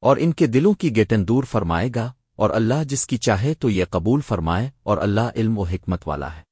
اور ان کے دلوں کی گیٹن دور فرمائے گا اور اللہ جس کی چاہے تو یہ قبول فرمائے اور اللہ علم و حکمت والا ہے۔